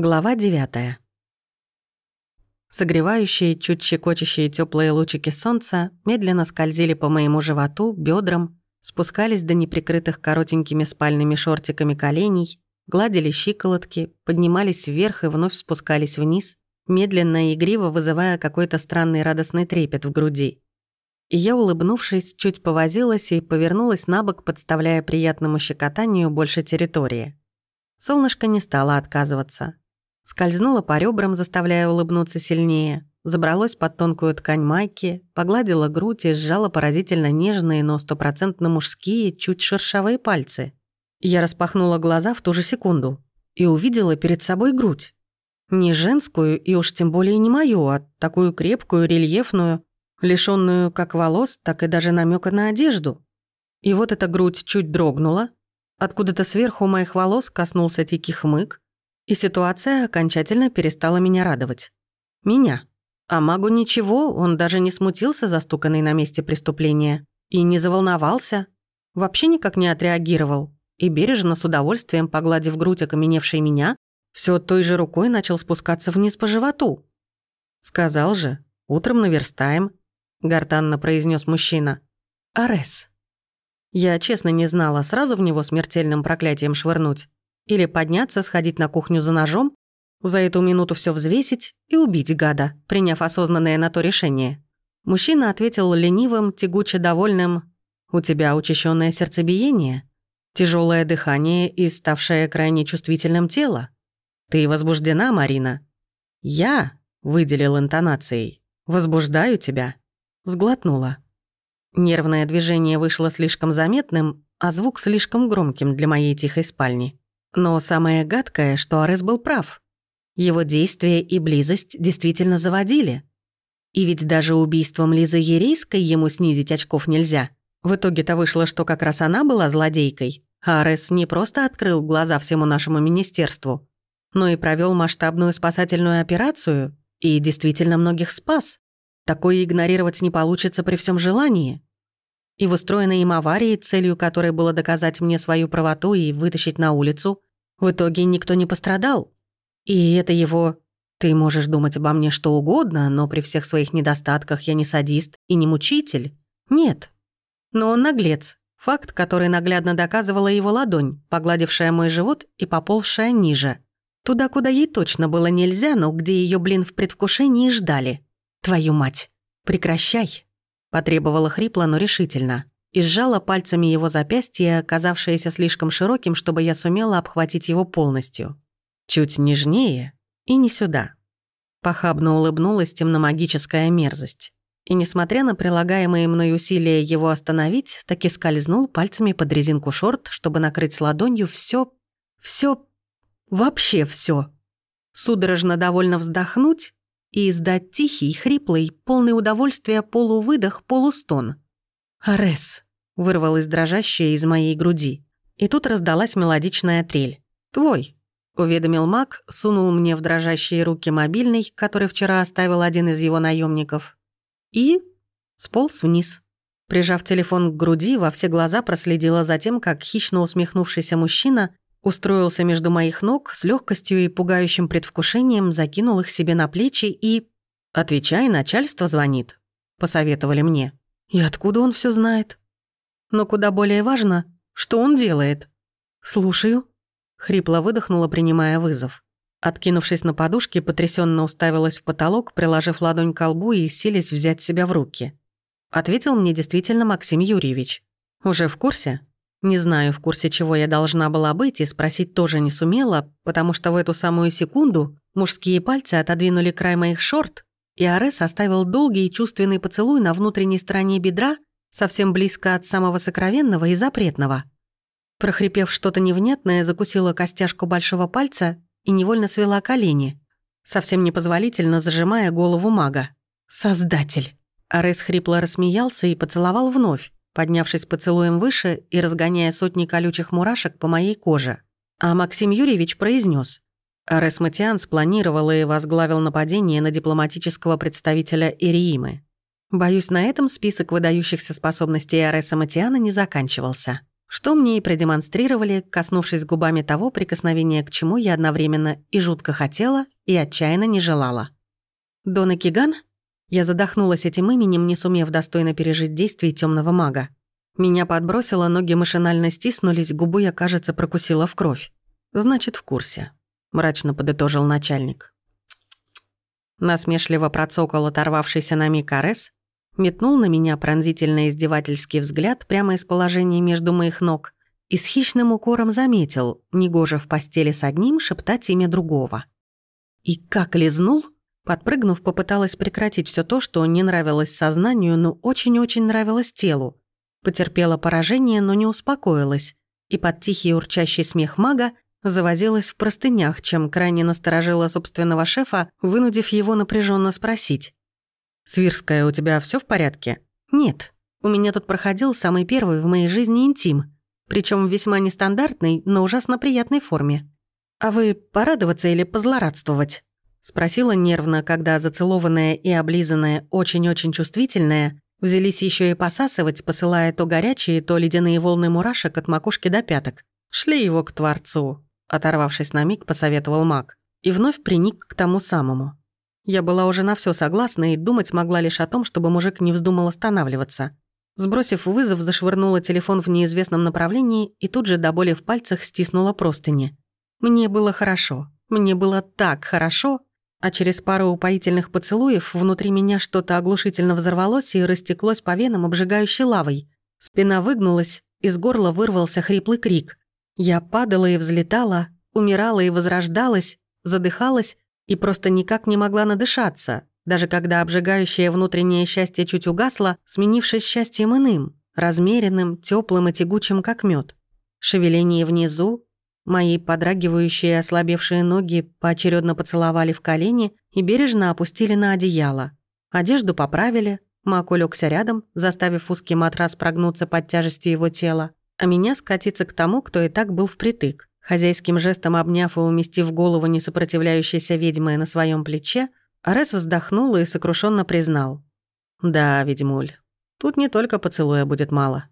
Глава 9. Согревающие, чуть щекочущие теплые лучики солнца медленно скользили по моему животу, бедрам, спускались до неприкрытых коротенькими спальными шортиками коленей, гладили щиколотки, поднимались вверх и вновь спускались вниз, медленно и игриво вызывая какой-то странный радостный трепет в груди. И я, улыбнувшись, чуть повозилась и повернулась на бок, подставляя приятному щекотанию больше территории. Солнышко не стало отказываться. Скользнула по ребрам, заставляя улыбнуться сильнее. Забралась под тонкую ткань майки, погладила грудь и сжала поразительно нежные, но стопроцентно мужские, чуть шершавые пальцы. Я распахнула глаза в ту же секунду и увидела перед собой грудь. Не женскую и уж тем более не мою, а такую крепкую, рельефную, лишённую как волос, так и даже намека на одежду. И вот эта грудь чуть дрогнула, откуда-то сверху моих волос коснулся тихий хмык, и ситуация окончательно перестала меня радовать. Меня. А магу ничего, он даже не смутился, застуканный на месте преступления. И не заволновался. Вообще никак не отреагировал. И бережно, с удовольствием, погладив грудь окаменевшей меня, все той же рукой начал спускаться вниз по животу. «Сказал же, утром наверстаем», — гортанно произнес мужчина. «Арес». Я честно не знала, сразу в него смертельным проклятием швырнуть. Или подняться, сходить на кухню за ножом, за эту минуту все взвесить и убить гада, приняв осознанное на то решение. Мужчина ответил ленивым, тягуче довольным «У тебя учащенное сердцебиение, тяжелое дыхание и ставшее крайне чувствительным тело. Ты возбуждена, Марина?» «Я», — выделил интонацией, — «возбуждаю тебя». Сглотнула. Нервное движение вышло слишком заметным, а звук слишком громким для моей тихой спальни. Но самое гадкое, что Арес был прав. Его действия и близость действительно заводили. И ведь даже убийством Лизы Ерейской ему снизить очков нельзя. В итоге-то вышло, что как раз она была злодейкой. А Арес не просто открыл глаза всему нашему министерству, но и провел масштабную спасательную операцию и действительно многих спас. Такое игнорировать не получится при всем желании и в устроенной им аварии, целью которой было доказать мне свою правоту и вытащить на улицу, в итоге никто не пострадал. И это его... Ты можешь думать обо мне что угодно, но при всех своих недостатках я не садист и не мучитель. Нет. Но он наглец. Факт, который наглядно доказывала его ладонь, погладившая мой живот и поползшая ниже. Туда, куда ей точно было нельзя, но где ее блин, в предвкушении ждали. Твою мать. Прекращай. Потребовала хрипло, но решительно. И сжала пальцами его запястье, оказавшееся слишком широким, чтобы я сумела обхватить его полностью. Чуть нежнее и не сюда. Похабно улыбнулась темномагическая мерзость. И, несмотря на прилагаемые мной усилия его остановить, таки скользнул пальцами под резинку шорт, чтобы накрыть ладонью все, все, вообще все. Судорожно довольно вздохнуть и издать тихий, хриплый, полный удовольствия полувыдох, полустон. «Арес», — вырвалась дрожащая из моей груди. И тут раздалась мелодичная трель. «Твой», — уведомил маг, сунул мне в дрожащие руки мобильный, который вчера оставил один из его наемников, и сполз вниз. Прижав телефон к груди, во все глаза проследила за тем, как хищно усмехнувшийся мужчина устроился между моих ног с легкостью и пугающим предвкушением, закинул их себе на плечи и... «Отвечай, начальство звонит», — посоветовали мне. И откуда он все знает? Но куда более важно, что он делает. «Слушаю», — хрипло выдохнула, принимая вызов. Откинувшись на подушке, потрясенно уставилась в потолок, приложив ладонь к колбу и силясь взять себя в руки. Ответил мне действительно Максим Юрьевич. «Уже в курсе?» Не знаю, в курсе чего я должна была быть, и спросить тоже не сумела, потому что в эту самую секунду мужские пальцы отодвинули край моих шорт, и Арес оставил долгий и чувственный поцелуй на внутренней стороне бедра, совсем близко от самого сокровенного и запретного. Прохрипев что-то невнятное, закусила костяшку большого пальца и невольно свела колени, совсем непозволительно зажимая голову мага. «Создатель!» Арес хрипло рассмеялся и поцеловал вновь, поднявшись поцелуем выше и разгоняя сотни колючих мурашек по моей коже. А Максим Юрьевич произнес: Арес Матиан спланировал и возглавил нападение на дипломатического представителя Ириимы. Боюсь, на этом список выдающихся способностей Ареса Матиана не заканчивался. что мне и продемонстрировали, коснувшись губами того прикосновения, к чему я одновременно и жутко хотела, и отчаянно не желала. «Дона Киган?» Я задохнулась этим именем, не сумев достойно пережить действий темного мага. Меня подбросило, ноги машинально стиснулись, губу я, кажется, прокусила в кровь. «Значит, в курсе», — мрачно подытожил начальник. Насмешливо процокал оторвавшийся на миг Арес, метнул на меня пронзительно издевательский взгляд прямо из положения между моих ног и с хищным укором заметил, негоже в постели с одним шептать имя другого. И как лизнул, подпрыгнув, попыталась прекратить все то, что не нравилось сознанию, но очень-очень нравилось телу. Потерпела поражение, но не успокоилась, и под тихий урчащий смех мага завозилась в простынях, чем крайне насторожила собственного шефа, вынудив его напряженно спросить. «Свирская, у тебя все в порядке?» «Нет. У меня тут проходил самый первый в моей жизни интим, причем в весьма нестандартной, но ужасно приятной форме. А вы порадоваться или позлорадствовать?» Спросила нервно, когда зацелованная и облизанная, очень-очень чувствительная, взялись еще и посасывать, посылая то горячие, то ледяные волны мурашек от макушки до пяток. «Шли его к Творцу», — оторвавшись на миг, посоветовал маг. И вновь приник к тому самому. Я была уже на все согласна и думать могла лишь о том, чтобы мужик не вздумал останавливаться. Сбросив вызов, зашвырнула телефон в неизвестном направлении и тут же до боли в пальцах стиснула простыни. Мне было хорошо. Мне было так хорошо, а через пару упоительных поцелуев внутри меня что-то оглушительно взорвалось и растеклось по венам обжигающей лавой. Спина выгнулась, из горла вырвался хриплый крик. Я падала и взлетала, умирала и возрождалась, задыхалась и просто никак не могла надышаться, даже когда обжигающее внутреннее счастье чуть угасло, сменившись счастьем иным, размеренным, теплым и тягучим, как мед. Шевеление внизу, мои подрагивающие ослабевшие ноги поочередно поцеловали в колени и бережно опустили на одеяло. Одежду поправили, Мак улегся рядом, заставив узкий матрас прогнуться под тяжестью его тела, а меня скатиться к тому, кто и так был впритык. Хозяйским жестом обняв и уместив голову несопротивляющейся ведьмы на своем плече, Арес вздохнул и сокрушенно признал. «Да, ведьмуль, тут не только поцелуя будет мало.